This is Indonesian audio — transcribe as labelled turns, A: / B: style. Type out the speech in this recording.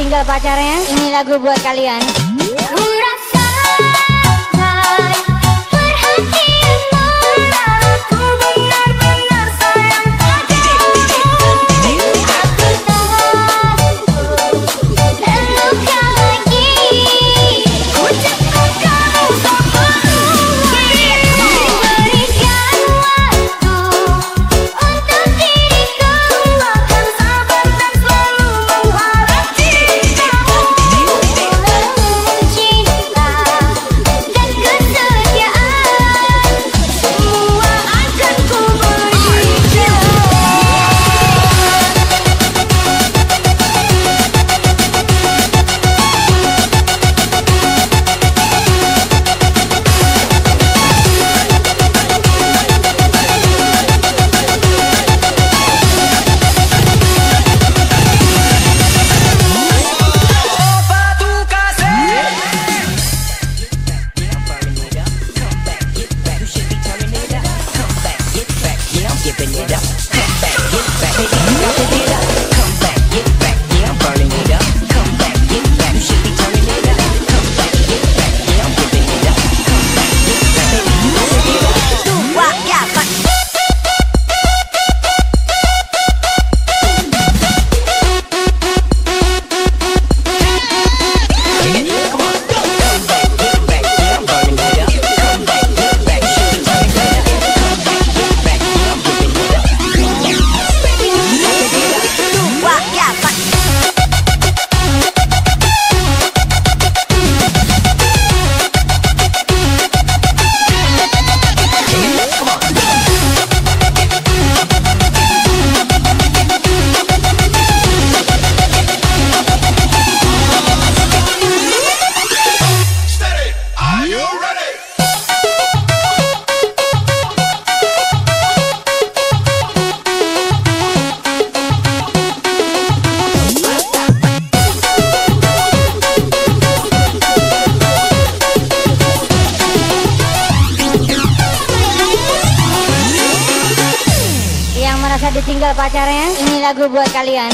A: single pacarnya. Ini lagu buat kalian. Ditinggal pacarnya? Ini lagu buat kalian